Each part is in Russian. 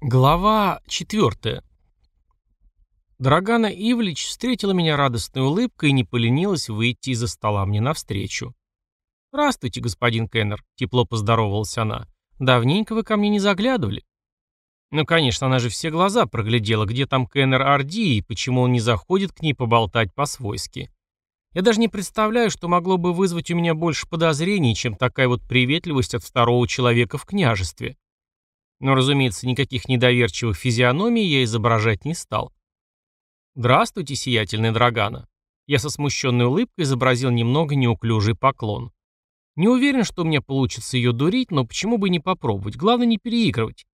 Глава 4. Драгана Ивлич встретила меня радостной улыбкой и не поленилась выйти из-за стола мне навстречу. «Здравствуйте, господин Кеннер», — тепло поздоровалась она. «Давненько вы ко мне не заглядывали». Ну, конечно, она же все глаза проглядела, где там Кеннер Арди и почему он не заходит к ней поболтать по-свойски. Я даже не представляю, что могло бы вызвать у меня больше подозрений, чем такая вот приветливость от второго человека в княжестве. Но, разумеется, никаких недоверчивых физиономий я изображать не стал. «Здравствуйте, сиятельный Драгана». Я со смущенной улыбкой изобразил немного неуклюжий поклон. Не уверен, что у меня получится ее дурить, но почему бы не попробовать? Главное не переигрывать.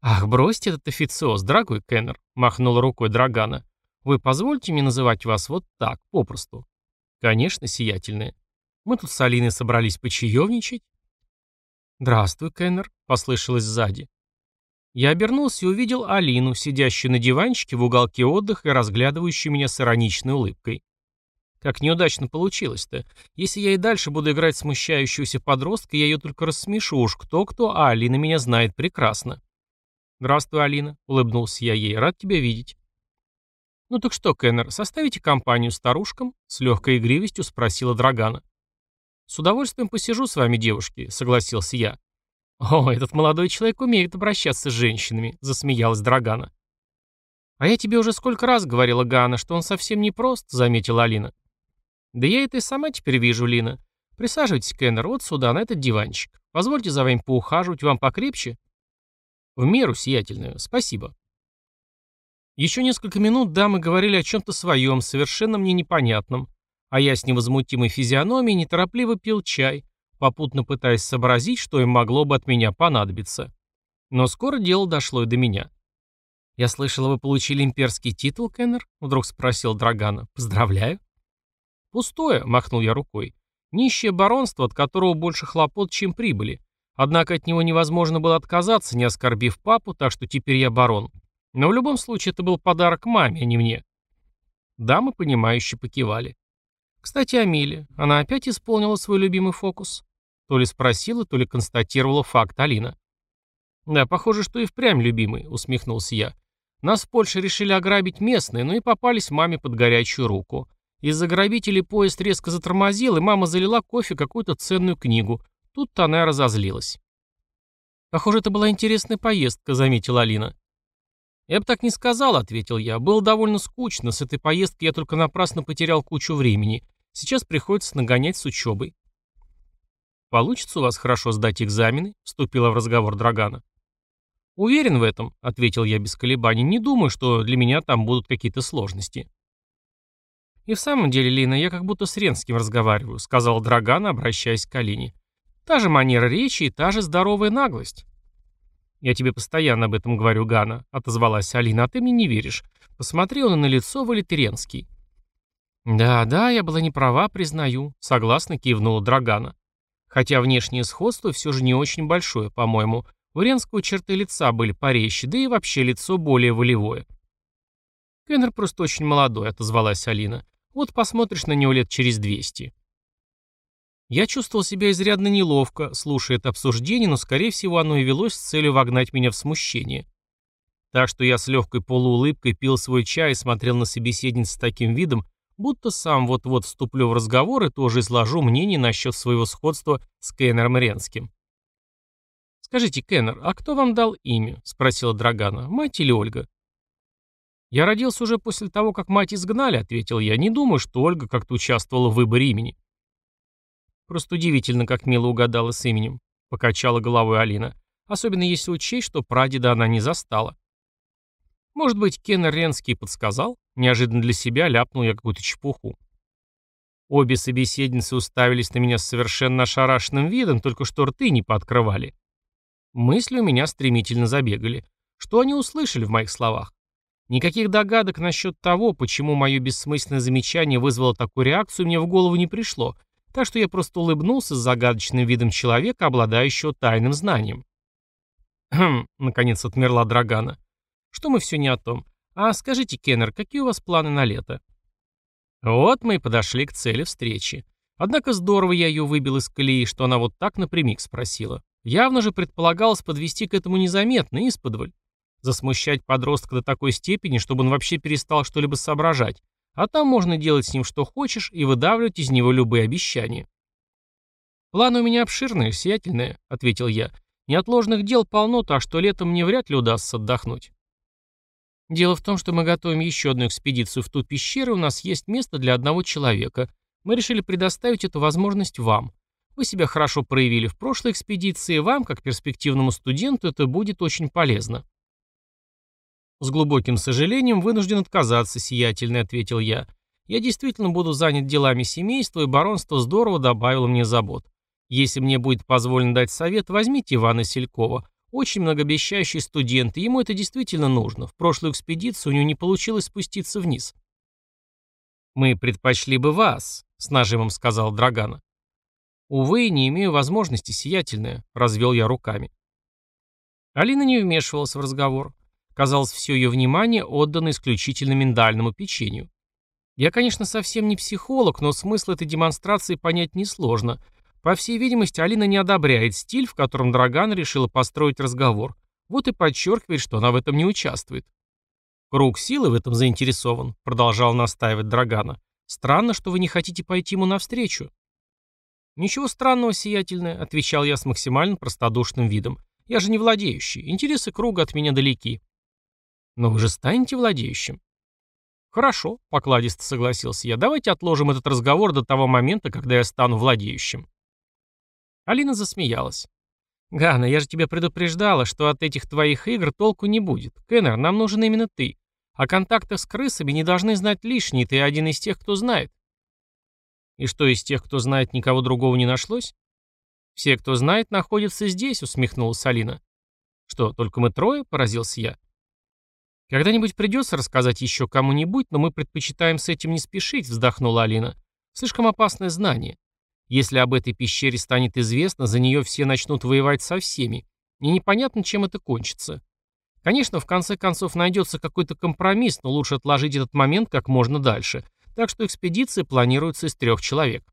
«Ах, бросьте этот официоз, дорогой Кеннер», — махнула рукой Драгана. «Вы позвольте мне называть вас вот так, попросту?» «Конечно, сиятельная. Мы тут с Алиной собрались почаевничать». «Здравствуй, Кеннер», — послышалось сзади. Я обернулся и увидел Алину, сидящую на диванчике в уголке отдыха и разглядывающую меня с ироничной улыбкой. Как неудачно получилось-то. Если я и дальше буду играть смущающегося подростка, я ее только рассмешу уж кто-кто, а Алина меня знает прекрасно. «Здравствуй, Алина», — улыбнулся я ей, — «рад тебя видеть». «Ну так что, Кеннер, составите компанию старушкам?» — с легкой игривостью спросила Драгана. «С удовольствием посижу с вами, девушки», — согласился я. «О, этот молодой человек умеет обращаться с женщинами», — засмеялась Драгана. «А я тебе уже сколько раз говорила, Гана, что он совсем не прост», — заметила Алина. «Да я это и сама теперь вижу, Лина. Присаживайтесь, Кеннер, вот сюда, на этот диванчик. Позвольте за вами поухаживать, вам покрепче?» «В меру сиятельную, спасибо». Еще несколько минут дамы говорили о чем-то своем, совершенно мне непонятном, а я с невозмутимой физиономией неторопливо пил чай, попутно пытаясь сообразить, что им могло бы от меня понадобиться. Но скоро дело дошло и до меня. «Я слышала, вы получили имперский титул, Кеннер?» — вдруг спросил Драгана. «Поздравляю». «Пустое», — махнул я рукой. «Нищее баронство, от которого больше хлопот, чем прибыли. Однако от него невозможно было отказаться, не оскорбив папу, так что теперь я барон. Но в любом случае это был подарок маме, а не мне». Дамы, понимающе покивали. Кстати, о Миле. Она опять исполнила свой любимый фокус. То ли спросила, то ли констатировала факт Алина. «Да, похоже, что и впрямь любимый», — усмехнулся я. «Нас в Польше решили ограбить местные, но и попались маме под горячую руку. Из-за грабителей поезд резко затормозил, и мама залила кофе какую-то ценную книгу. Тут-то она разозлилась». «Похоже, это была интересная поездка», — заметила Алина. «Я бы так не сказал», — ответил я. «Было довольно скучно. С этой поездки я только напрасно потерял кучу времени. Сейчас приходится нагонять с учебой». «Получится у вас хорошо сдать экзамены?» — вступила в разговор Драгана. «Уверен в этом», — ответил я без колебаний. «Не думаю, что для меня там будут какие-то сложности». «И в самом деле, Лина, я как будто с Ренским разговариваю», — сказал Драгана, обращаясь к Алине. «Та же манера речи и та же здоровая наглость». «Я тебе постоянно об этом говорю, Гана», — отозвалась Алина, — «а ты мне не веришь. Посмотри он на лицо Валетеренский». «Да, да, я была не права, признаю», — согласно кивнула Драгана. Хотя внешнее сходство все же не очень большое, по-моему. У Ренского черты лица были порезче, да и вообще лицо более волевое. «Кеннер просто очень молодой», — отозвалась Алина. «Вот посмотришь на него лет через двести». Я чувствовал себя изрядно неловко, слушая это обсуждение, но, скорее всего, оно и велось с целью вогнать меня в смущение. Так что я с легкой полуулыбкой пил свой чай и смотрел на собеседницу с таким видом, будто сам вот-вот вступлю в разговор и тоже изложу мнение насчет своего сходства с Кеннером Ренским. «Скажите, Кеннер, а кто вам дал имя?» — спросила Драгана. «Мать или Ольга?» «Я родился уже после того, как мать изгнали», — ответил я. «Не думаю, что Ольга как-то участвовала в выборе имени». Просто удивительно, как мило угадала с именем, покачала головой Алина. Особенно если учесть, что прадеда она не застала. Может быть, Кеннер Ренский подсказал? Неожиданно для себя ляпнул я какую-то чепуху. Обе собеседницы уставились на меня с совершенно ошарашенным видом, только что рты не пооткрывали. Мысли у меня стремительно забегали. Что они услышали в моих словах? Никаких догадок насчет того, почему мое бессмысленное замечание вызвало такую реакцию, мне в голову не пришло, так что я просто улыбнулся с загадочным видом человека, обладающего тайным знанием. «Хм», — наконец отмерла Драгана. «Что мы все не о том? А скажите, Кеннер, какие у вас планы на лето?» Вот мы и подошли к цели встречи. Однако здорово я ее выбил из колеи, что она вот так напрямик спросила. Явно же предполагалось подвести к этому незаметно, исподволь. Засмущать подростка до такой степени, чтобы он вообще перестал что-либо соображать, а там можно делать с ним что хочешь и выдавливать из него любые обещания. «Планы у меня обширные, сиятельные», — ответил я. «Неотложных дел полно, так что летом мне вряд ли удастся отдохнуть». «Дело в том, что мы готовим еще одну экспедицию в ту пещеру, у нас есть место для одного человека. Мы решили предоставить эту возможность вам. Вы себя хорошо проявили в прошлой экспедиции, вам, как перспективному студенту, это будет очень полезно». «С глубоким сожалением вынужден отказаться, сиятельный», — ответил я. «Я действительно буду занят делами семейства, и баронство здорово добавило мне забот. Если мне будет позволено дать совет, возьмите Ивана Селькова. Очень многообещающий студент, и ему это действительно нужно. В прошлую экспедицию у него не получилось спуститься вниз. «Мы предпочли бы вас», — с нажимом сказал Драгана. «Увы, не имею возможности, сиятельная», — развел я руками. Алина не вмешивалась в разговор. Казалось, все ее внимание отдано исключительно миндальному печенью. Я, конечно, совсем не психолог, но смысл этой демонстрации понять несложно — по всей видимости, Алина не одобряет стиль, в котором Драган решила построить разговор. Вот и подчеркивает, что она в этом не участвует. «Круг силы в этом заинтересован», — продолжал настаивать Драгана. «Странно, что вы не хотите пойти ему навстречу». «Ничего странного, сиятельное», — отвечал я с максимально простодушным видом. «Я же не владеющий. Интересы круга от меня далеки». «Но вы же станете владеющим». «Хорошо», — покладисто согласился я. «Давайте отложим этот разговор до того момента, когда я стану владеющим». Алина засмеялась. «Гана, я же тебя предупреждала, что от этих твоих игр толку не будет. Кеннер, нам нужен именно ты. О контактах с крысами не должны знать лишние, ты один из тех, кто знает». «И что из тех, кто знает, никого другого не нашлось?» «Все, кто знает, находятся здесь», — усмехнулась Алина. «Что, только мы трое?» — поразился я. «Когда-нибудь придется рассказать еще кому-нибудь, но мы предпочитаем с этим не спешить», — вздохнула Алина. «Слишком опасное знание. Если об этой пещере станет известно, за нее все начнут воевать со всеми. И непонятно, чем это кончится. Конечно, в конце концов найдется какой-то компромисс, но лучше отложить этот момент как можно дальше. Так что экспедиция планируется из трех человек.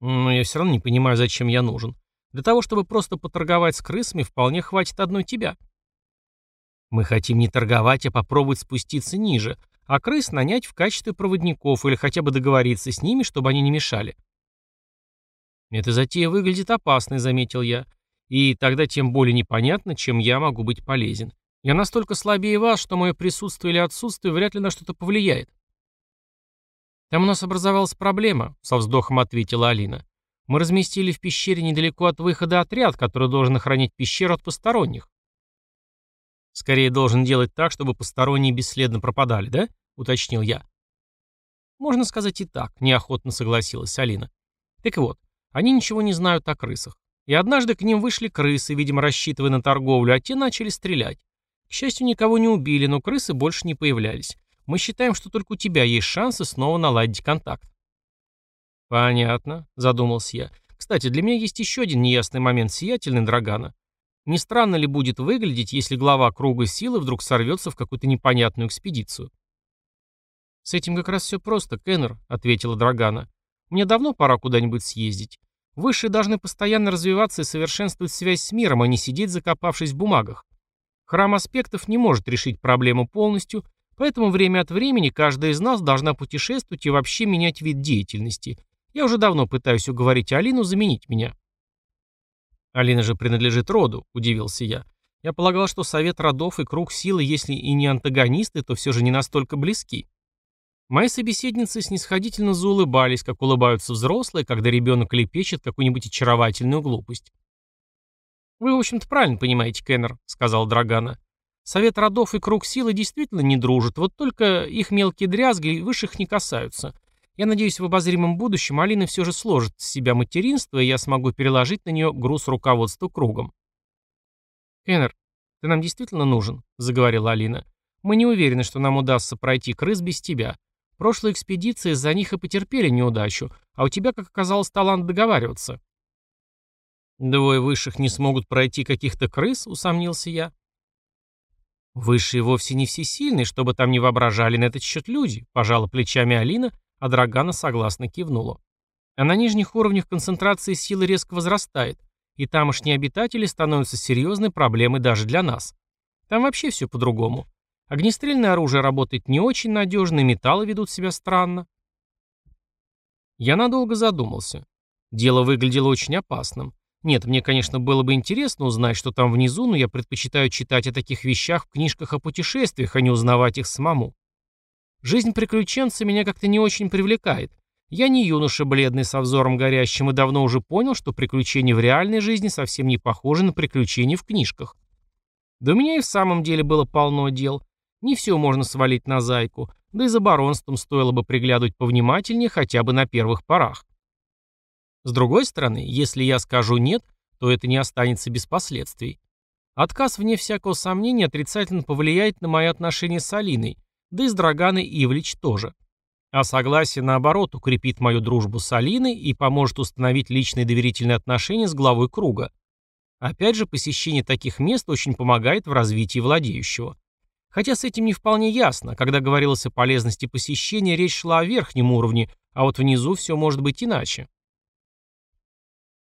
Но я все равно не понимаю, зачем я нужен. Для того, чтобы просто поторговать с крысами, вполне хватит одной тебя. Мы хотим не торговать, а попробовать спуститься ниже, а крыс нанять в качестве проводников или хотя бы договориться с ними, чтобы они не мешали. «Эта затея выглядит опасной», — заметил я. «И тогда тем более непонятно, чем я могу быть полезен. Я настолько слабее вас, что мое присутствие или отсутствие вряд ли на что-то повлияет». «Там у нас образовалась проблема», — со вздохом ответила Алина. «Мы разместили в пещере недалеко от выхода отряд, который должен охранять пещеру от посторонних». «Скорее должен делать так, чтобы посторонние бесследно пропадали, да?» — уточнил я. «Можно сказать и так», — неохотно согласилась Алина. «Так вот, они ничего не знают о крысах. И однажды к ним вышли крысы, видимо, рассчитывая на торговлю, а те начали стрелять. К счастью, никого не убили, но крысы больше не появлялись. Мы считаем, что только у тебя есть шансы снова наладить контакт. Понятно, задумался я. Кстати, для меня есть еще один неясный момент сиятельный Драгана. Не странно ли будет выглядеть, если глава круга силы вдруг сорвется в какую-то непонятную экспедицию? «С этим как раз все просто, Кеннер», — ответила Драгана. Мне давно пора куда-нибудь съездить. Высшие должны постоянно развиваться и совершенствовать связь с миром, а не сидеть закопавшись в бумагах. Храм аспектов не может решить проблему полностью, поэтому время от времени каждая из нас должна путешествовать и вообще менять вид деятельности. Я уже давно пытаюсь уговорить Алину заменить меня. Алина же принадлежит роду, удивился я. Я полагал, что совет родов и круг силы, если и не антагонисты, то все же не настолько близки. Мои собеседницы снисходительно заулыбались, как улыбаются взрослые, когда ребенок лепечет какую-нибудь очаровательную глупость. «Вы, в общем-то, правильно понимаете, Кеннер», — сказал Драгана. «Совет родов и круг силы действительно не дружат, вот только их мелкие дрязги высших не касаются. Я надеюсь, в обозримом будущем Алина все же сложит с себя материнство, и я смогу переложить на нее груз руководства кругом». «Кеннер, ты нам действительно нужен», — заговорила Алина. «Мы не уверены, что нам удастся пройти крыс без тебя. Прошлые экспедиции из-за них и потерпели неудачу, а у тебя, как оказалось, талант договариваться». «Двое высших не смогут пройти каких-то крыс?» — усомнился я. «Высшие вовсе не всесильные, чтобы там не воображали на этот счет люди», — пожала плечами Алина, а Драгана согласно кивнула. «А на нижних уровнях концентрации силы резко возрастает, и тамошние обитатели становятся серьезной проблемой даже для нас. Там вообще все по-другому. Огнестрельное оружие работает не очень надежно, и металлы ведут себя странно. Я надолго задумался. Дело выглядело очень опасным. Нет, мне, конечно, было бы интересно узнать, что там внизу, но я предпочитаю читать о таких вещах в книжках о путешествиях, а не узнавать их самому. Жизнь приключенца меня как-то не очень привлекает. Я не юноша бледный со взором горящим и давно уже понял, что приключения в реальной жизни совсем не похожи на приключения в книжках. У меня и в самом деле было полно дел. Не все можно свалить на зайку, да и за баронством стоило бы приглядывать повнимательнее хотя бы на первых порах. С другой стороны, если я скажу «нет», то это не останется без последствий. Отказ, вне всякого сомнения, отрицательно повлияет на мои отношения с Алиной, да и с Драганой Ивлич тоже. А согласие, наоборот, укрепит мою дружбу с Алиной и поможет установить личные доверительные отношения с главой круга. Опять же, посещение таких мест очень помогает в развитии владеющего. Хотя с этим не вполне ясно. Когда говорилось о полезности посещения, речь шла о верхнем уровне, а вот внизу все может быть иначе.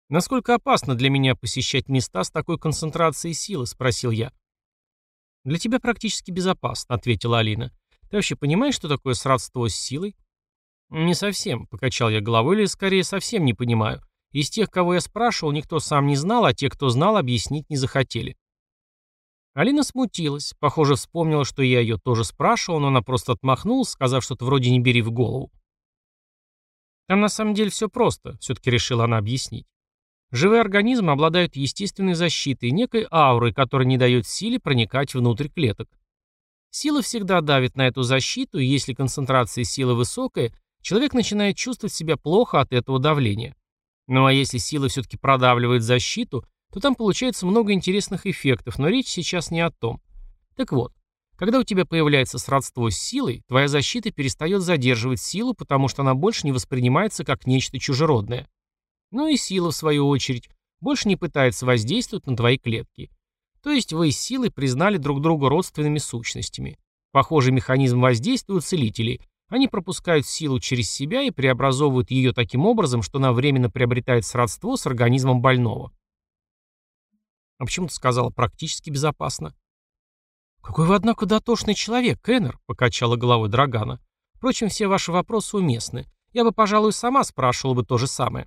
«Насколько опасно для меня посещать места с такой концентрацией силы?» – спросил я. «Для тебя практически безопасно», – ответила Алина. «Ты вообще понимаешь, что такое сродство с силой?» «Не совсем», – покачал я головой, или скорее совсем не понимаю. Из тех, кого я спрашивал, никто сам не знал, а те, кто знал, объяснить не захотели. Алина смутилась, похоже, вспомнила, что я ее тоже спрашивал, но она просто отмахнулась, сказав что-то вроде «не бери в голову». Там на самом деле все просто, все-таки решила она объяснить. Живые организмы обладают естественной защитой, некой аурой, которая не дает силе проникать внутрь клеток. Сила всегда давит на эту защиту, и если концентрация силы высокая, человек начинает чувствовать себя плохо от этого давления. Ну а если сила все-таки продавливает защиту, то там получается много интересных эффектов, но речь сейчас не о том. Так вот, когда у тебя появляется сродство с силой, твоя защита перестает задерживать силу, потому что она больше не воспринимается как нечто чужеродное. Ну и сила, в свою очередь, больше не пытается воздействовать на твои клетки. То есть вы с силой признали друг друга родственными сущностями. Похожий механизм воздействия у целителей. Они пропускают силу через себя и преобразовывают ее таким образом, что она временно приобретает сродство с организмом больного. А почему ты сказала практически безопасно? Какой вы, однако, дотошный человек, Кеннер, покачала головой Драгана. Впрочем, все ваши вопросы уместны. Я бы, пожалуй, сама спрашивала бы то же самое.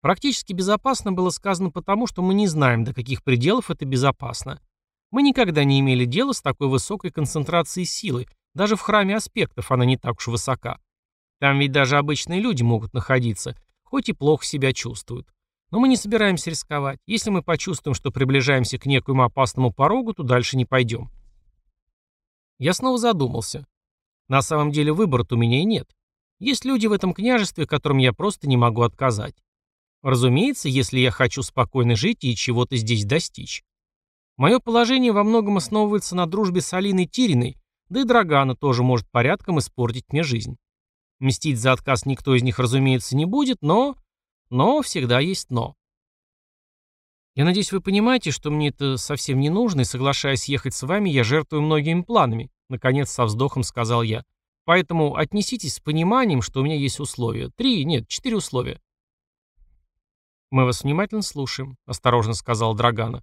Практически безопасно было сказано потому, что мы не знаем, до каких пределов это безопасно. Мы никогда не имели дела с такой высокой концентрацией силы, даже в храме аспектов она не так уж высока. Там ведь даже обычные люди могут находиться, хоть и плохо себя чувствуют. Но мы не собираемся рисковать. Если мы почувствуем, что приближаемся к некоему опасному порогу, то дальше не пойдем. Я снова задумался. На самом деле выбора у меня и нет. Есть люди в этом княжестве, которым я просто не могу отказать. Разумеется, если я хочу спокойно жить и чего-то здесь достичь. Мое положение во многом основывается на дружбе с Алиной Тириной, да и Драгана тоже может порядком испортить мне жизнь. Мстить за отказ никто из них, разумеется, не будет, но но всегда есть «но». Я надеюсь, вы понимаете, что мне это совсем не нужно, и, соглашаясь ехать с вами, я жертвую многими планами, наконец со вздохом сказал я. Поэтому отнеситесь с пониманием, что у меня есть условия. Три, нет, четыре условия. Мы вас внимательно слушаем, осторожно сказал Драгана.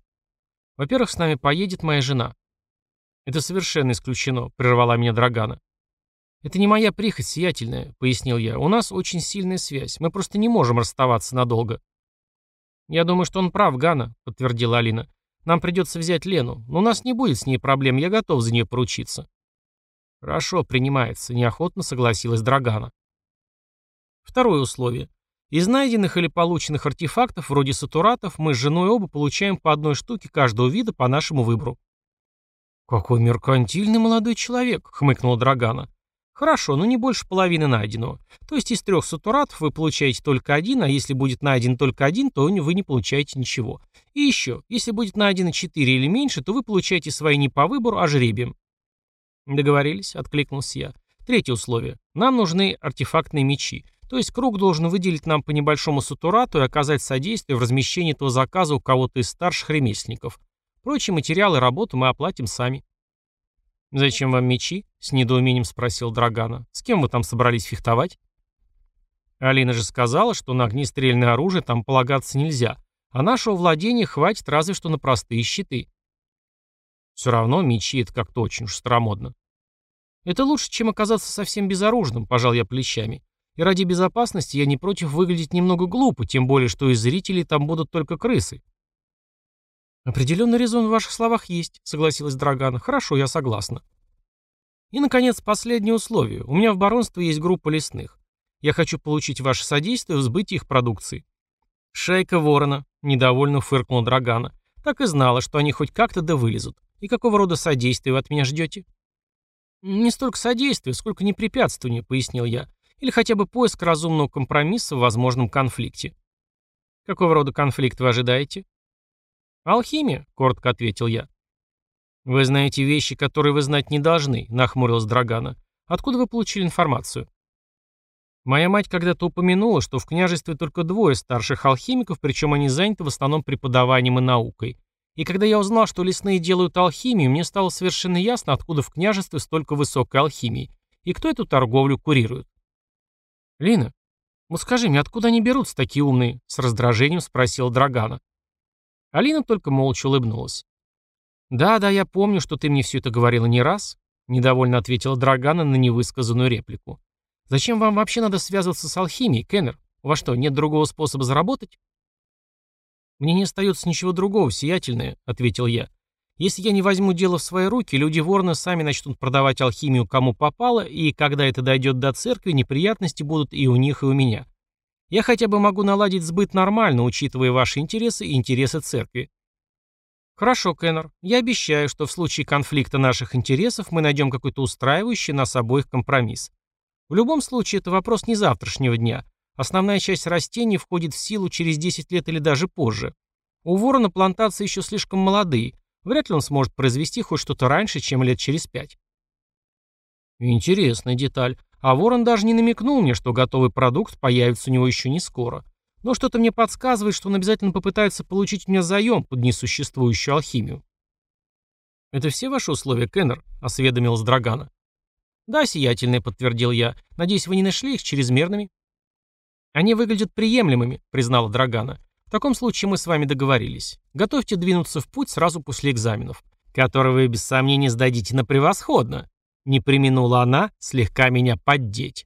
Во-первых, с нами поедет моя жена. Это совершенно исключено, прервала меня Драгана. «Это не моя прихоть сиятельная», — пояснил я. «У нас очень сильная связь. Мы просто не можем расставаться надолго». «Я думаю, что он прав, Гана», — подтвердила Алина. «Нам придется взять Лену, но у нас не будет с ней проблем, я готов за нее поручиться». «Хорошо, принимается», — неохотно согласилась Драгана. Второе условие. Из найденных или полученных артефактов, вроде сатуратов, мы с женой оба получаем по одной штуке каждого вида по нашему выбору. «Какой меркантильный молодой человек», — хмыкнула Драгана. Хорошо, но не больше половины найденного. То есть из трех сатуратов вы получаете только один, а если будет найден только один, то вы не получаете ничего. И еще, если будет найдено четыре или меньше, то вы получаете свои не по выбору, а жребием. Договорились, откликнулся я. Третье условие. Нам нужны артефактные мечи. То есть круг должен выделить нам по небольшому сатурату и оказать содействие в размещении этого заказа у кого-то из старших ремесленников. Прочие материалы работы мы оплатим сами. «Зачем вам мечи?» — с недоумением спросил Драгана. «С кем вы там собрались фехтовать?» Алина же сказала, что на огнестрельное оружие там полагаться нельзя, а нашего владения хватит разве что на простые щиты. Все равно мечи — это как-то очень уж старомодно. Это лучше, чем оказаться совсем безоружным, пожал я плечами. И ради безопасности я не против выглядеть немного глупо, тем более, что из зрителей там будут только крысы. Определенный резон в ваших словах есть, согласилась Драгана. Хорошо, я согласна. И, наконец, последнее условие. У меня в баронстве есть группа лесных. Я хочу получить ваше содействие в сбытии их продукции. Шейка ворона, недовольно фыркнула Драгана. Так и знала, что они хоть как-то да вылезут. И какого рода содействия вы от меня ждете? Не столько содействия, сколько непрепятствования, пояснил я. Или хотя бы поиск разумного компромисса в возможном конфликте. Какого рода конфликт вы ожидаете? Алхимия, коротко ответил я. Вы знаете вещи, которые вы знать не должны, нахмурилась Драгана. Откуда вы получили информацию? Моя мать когда-то упомянула, что в княжестве только двое старших алхимиков, причем они заняты в основном преподаванием и наукой. И когда я узнал, что лесные делают алхимию, мне стало совершенно ясно, откуда в княжестве столько высокой алхимии, и кто эту торговлю курирует. «Лина, ну скажи мне, откуда они берутся такие умные?» — с раздражением спросила Драгана. Алина только молча улыбнулась. «Да, да, я помню, что ты мне все это говорила не раз», — недовольно ответила Драгана на невысказанную реплику. «Зачем вам вообще надо связываться с алхимией, Кеннер? У вас что, нет другого способа заработать?» «Мне не остается ничего другого, сиятельное», — ответил я. Если я не возьму дело в свои руки, люди Ворона сами начнут продавать алхимию кому попало, и когда это дойдет до церкви, неприятности будут и у них, и у меня. Я хотя бы могу наладить сбыт нормально, учитывая ваши интересы и интересы церкви. Хорошо, Кеннер. Я обещаю, что в случае конфликта наших интересов мы найдем какой-то устраивающий нас обоих компромисс. В любом случае, это вопрос не завтрашнего дня. Основная часть растений входит в силу через 10 лет или даже позже. У ворона плантации еще слишком молодые, Вряд ли он сможет произвести хоть что-то раньше, чем лет через пять. Интересная деталь. А Ворон даже не намекнул мне, что готовый продукт появится у него еще не скоро. Но что-то мне подсказывает, что он обязательно попытается получить у меня заем под несуществующую алхимию. «Это все ваши условия, Кеннер?» — осведомилась Драгана. «Да, сиятельные», — подтвердил я. «Надеюсь, вы не нашли их чрезмерными?» «Они выглядят приемлемыми», — признала Драгана. В таком случае мы с вами договорились. Готовьте двинуться в путь сразу после экзаменов, которые вы без сомнения сдадите на превосходно. Не применула она слегка меня поддеть.